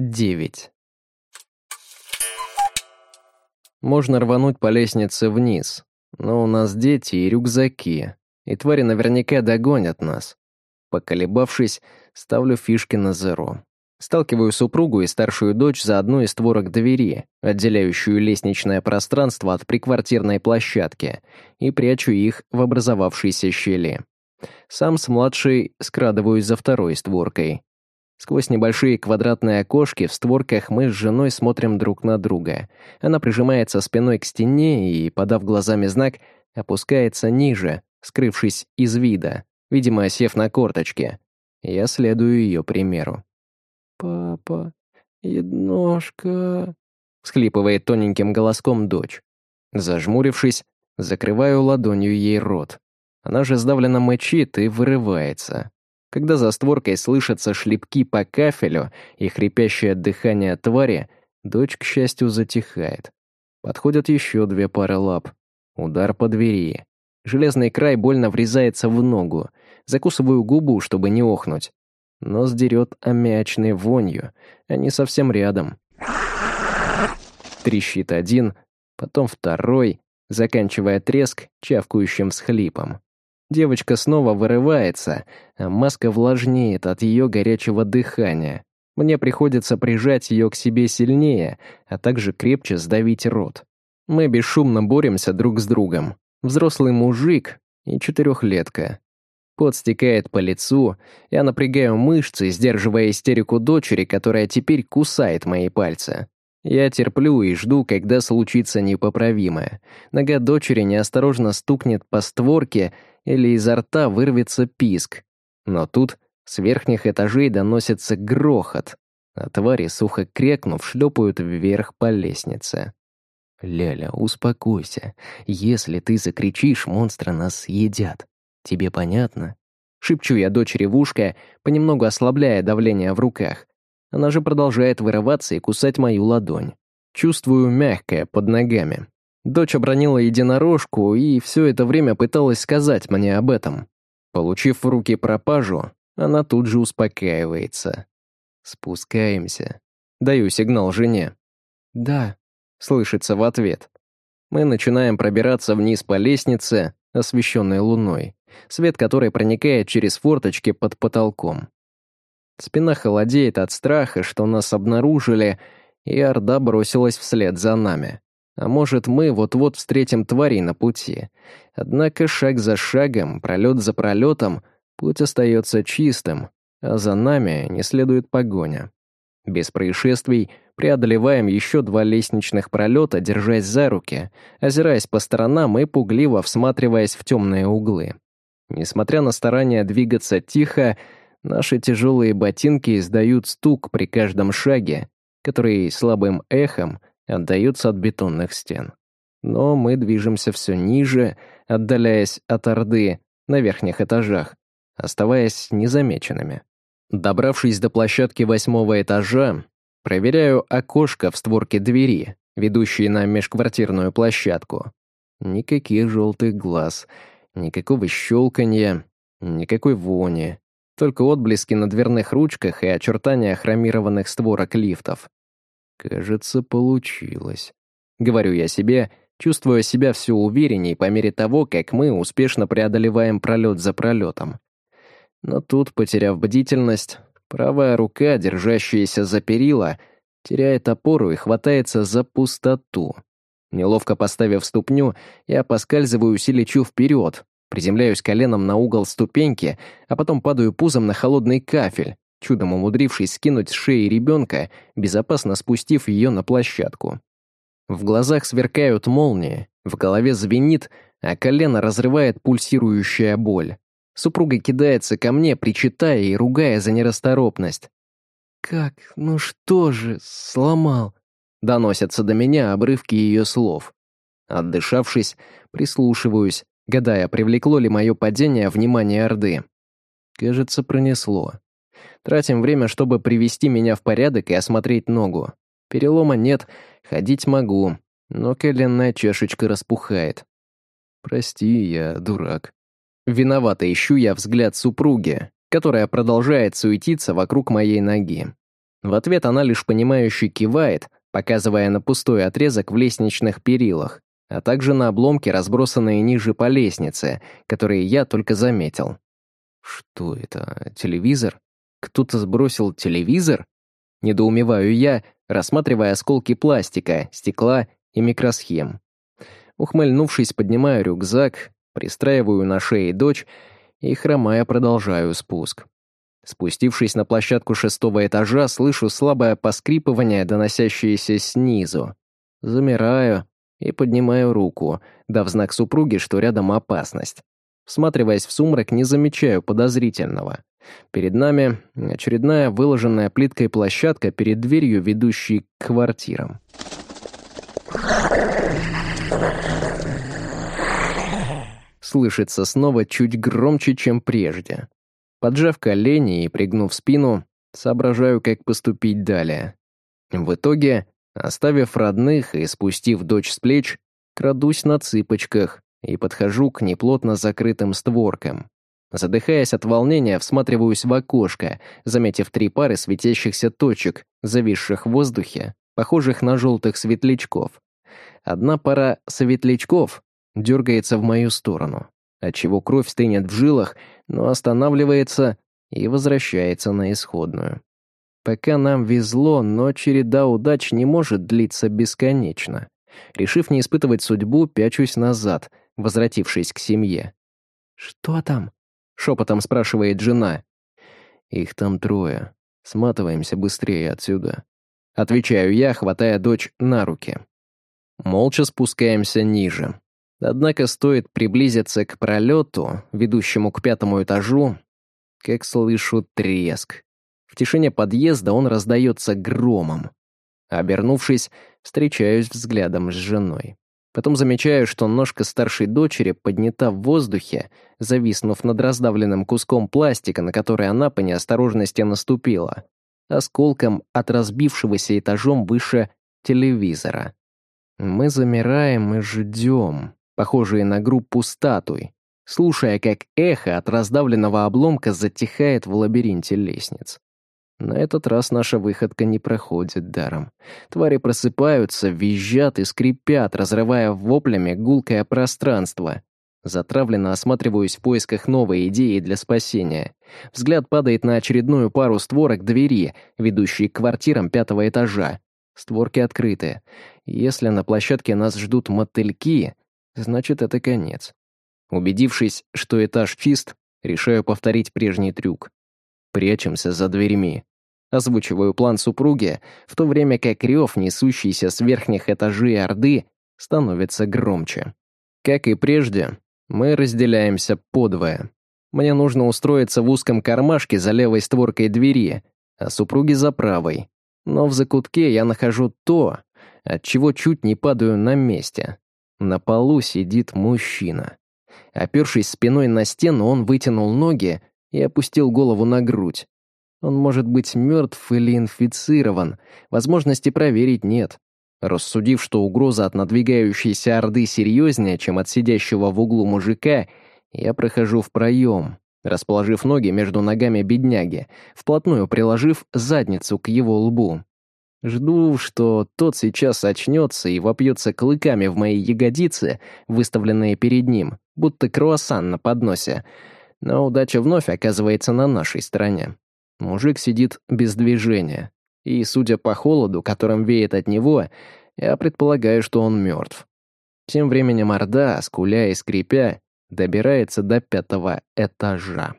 9. Можно рвануть по лестнице вниз, но у нас дети и рюкзаки, и твари наверняка догонят нас. Поколебавшись, ставлю фишки на зеро. Сталкиваю супругу и старшую дочь за одну из створок двери, отделяющую лестничное пространство от приквартирной площадки, и прячу их в образовавшейся щели. Сам с младшей скрадываюсь за второй створкой. Сквозь небольшие квадратные окошки в створках мы с женой смотрим друг на друга. Она прижимается спиной к стене и, подав глазами знак, опускается ниже, скрывшись из вида, видимо, осев на корточке. Я следую ее примеру. «Папа, едножка...» — всхлипывает тоненьким голоском дочь. Зажмурившись, закрываю ладонью ей рот. Она же сдавленно мычит и вырывается. Когда за створкой слышатся шлепки по кафелю и хрипящее дыхание твари, дочь, к счастью, затихает. Подходят еще две пары лап. Удар по двери. Железный край больно врезается в ногу. Закусываю губу, чтобы не охнуть. Нос дерет аммиачной вонью. Они совсем рядом. Трещит один, потом второй, заканчивая треск чавкающим схлипом. Девочка снова вырывается, а маска влажнеет от ее горячего дыхания. Мне приходится прижать ее к себе сильнее, а также крепче сдавить рот. Мы бесшумно боремся друг с другом. Взрослый мужик и четырехлетка. Пот стекает по лицу, я напрягаю мышцы, сдерживая истерику дочери, которая теперь кусает мои пальцы. Я терплю и жду, когда случится непоправимое. Нога дочери неосторожно стукнет по створке, или изо рта вырвется писк. Но тут с верхних этажей доносится грохот, а твари, сухо крекнув, шлепают вверх по лестнице. «Ляля, успокойся. Если ты закричишь, монстры нас съедят. Тебе понятно?» Шепчу я дочери в ушко, понемногу ослабляя давление в руках. Она же продолжает вырываться и кусать мою ладонь. Чувствую мягкое под ногами. Дочь обронила единорожку и все это время пыталась сказать мне об этом. Получив в руки пропажу, она тут же успокаивается. Спускаемся. Даю сигнал жене. «Да», — слышится в ответ. Мы начинаем пробираться вниз по лестнице, освещенной луной, свет которой проникает через форточки под потолком. Спина холодеет от страха, что нас обнаружили, и Орда бросилась вслед за нами. А может, мы вот-вот встретим тварей на пути. Однако шаг за шагом, пролет за пролетом, путь остается чистым, а за нами не следует погоня. Без происшествий преодолеваем еще два лестничных пролета, держась за руки, озираясь по сторонам и пугливо всматриваясь в темные углы. Несмотря на старания двигаться тихо, наши тяжелые ботинки издают стук при каждом шаге, который слабым эхом отдаются от бетонных стен. Но мы движемся все ниже, отдаляясь от Орды на верхних этажах, оставаясь незамеченными. Добравшись до площадки восьмого этажа, проверяю окошко в створке двери, ведущей на межквартирную площадку. Никаких желтых глаз, никакого щелканья, никакой вони, только отблески на дверных ручках и очертания хромированных створок лифтов. Кажется, получилось. Говорю я себе, чувствуя себя все уверенней по мере того, как мы успешно преодолеваем пролет за пролетом. Но тут, потеряв бдительность, правая рука, держащаяся за перила, теряет опору и хватается за пустоту. Неловко поставив ступню, я поскальзываюсь и лечу вперед, приземляюсь коленом на угол ступеньки, а потом падаю пузом на холодный кафель, чудом умудрившись скинуть с шеи ребенка, безопасно спустив ее на площадку. В глазах сверкают молнии, в голове звенит, а колено разрывает пульсирующая боль. Супруга кидается ко мне, причитая и ругая за нерасторопность. «Как? Ну что же, сломал?» Доносятся до меня обрывки ее слов. Отдышавшись, прислушиваюсь, гадая, привлекло ли мое падение внимание Орды. Кажется, пронесло. Тратим время, чтобы привести меня в порядок и осмотреть ногу. Перелома нет, ходить могу, но коленная чашечка распухает. Прости, я дурак. Виновато ищу я взгляд супруги, которая продолжает суетиться вокруг моей ноги. В ответ она лишь понимающе кивает, показывая на пустой отрезок в лестничных перилах, а также на обломки, разбросанные ниже по лестнице, которые я только заметил. Что это, телевизор? Кто-то сбросил телевизор? Недоумеваю я, рассматривая осколки пластика, стекла и микросхем. Ухмыльнувшись, поднимаю рюкзак, пристраиваю на шее дочь и, хромая, продолжаю спуск. Спустившись на площадку шестого этажа, слышу слабое поскрипывание, доносящееся снизу. Замираю и поднимаю руку, дав знак супруге, что рядом опасность. Всматриваясь в сумрак, не замечаю подозрительного. Перед нами очередная выложенная плиткой площадка перед дверью, ведущей к квартирам. Слышится снова чуть громче, чем прежде. Поджав колени и пригнув спину, соображаю, как поступить далее. В итоге, оставив родных и спустив дочь с плеч, крадусь на цыпочках и подхожу к неплотно закрытым створкам. Задыхаясь от волнения, всматриваюсь в окошко, заметив три пары светящихся точек, зависших в воздухе, похожих на желтых светлячков. Одна пара светлячков дергается в мою сторону, отчего кровь стынет в жилах, но останавливается и возвращается на исходную. Пока нам везло, но череда удач не может длиться бесконечно. Решив не испытывать судьбу, пячусь назад, возвратившись к семье. «Что там?» — шепотом спрашивает жена. «Их там трое. Сматываемся быстрее отсюда». Отвечаю я, хватая дочь на руки. Молча спускаемся ниже. Однако стоит приблизиться к пролету, ведущему к пятому этажу, как слышу треск. В тишине подъезда он раздается громом. Обернувшись, встречаюсь взглядом с женой. Потом замечаю, что ножка старшей дочери поднята в воздухе, зависнув над раздавленным куском пластика, на который она по неосторожности наступила, осколком от разбившегося этажом выше телевизора. Мы замираем и ждем похожие на группу статуй, слушая, как эхо от раздавленного обломка затихает в лабиринте лестниц. На этот раз наша выходка не проходит даром. Твари просыпаются, визжат и скрипят, разрывая воплями гулкое пространство. Затравленно осматриваюсь в поисках новой идеи для спасения. Взгляд падает на очередную пару створок двери, ведущей к квартирам пятого этажа. Створки открыты. Если на площадке нас ждут мотыльки, значит, это конец. Убедившись, что этаж чист, решаю повторить прежний трюк. Прячемся за дверьми. Озвучиваю план супруги, в то время как рев, несущийся с верхних этажей Орды, становится громче. Как и прежде, мы разделяемся подвое. Мне нужно устроиться в узком кармашке за левой створкой двери, а супруги за правой. Но в закутке я нахожу то, от чего чуть не падаю на месте. На полу сидит мужчина. Опершись спиной на стену, он вытянул ноги и опустил голову на грудь. Он может быть мертв или инфицирован, возможности проверить нет. Рассудив, что угроза от надвигающейся орды серьезнее, чем от сидящего в углу мужика, я прохожу в проем, расположив ноги между ногами бедняги, вплотную приложив задницу к его лбу. Жду, что тот сейчас очнется и вопьется клыками в мои ягодицы, выставленные перед ним, будто круассан на подносе. Но удача вновь оказывается на нашей стороне. Мужик сидит без движения. И, судя по холоду, которым веет от него, я предполагаю, что он мертв. Тем временем Орда, скуля и скрипя, добирается до пятого этажа.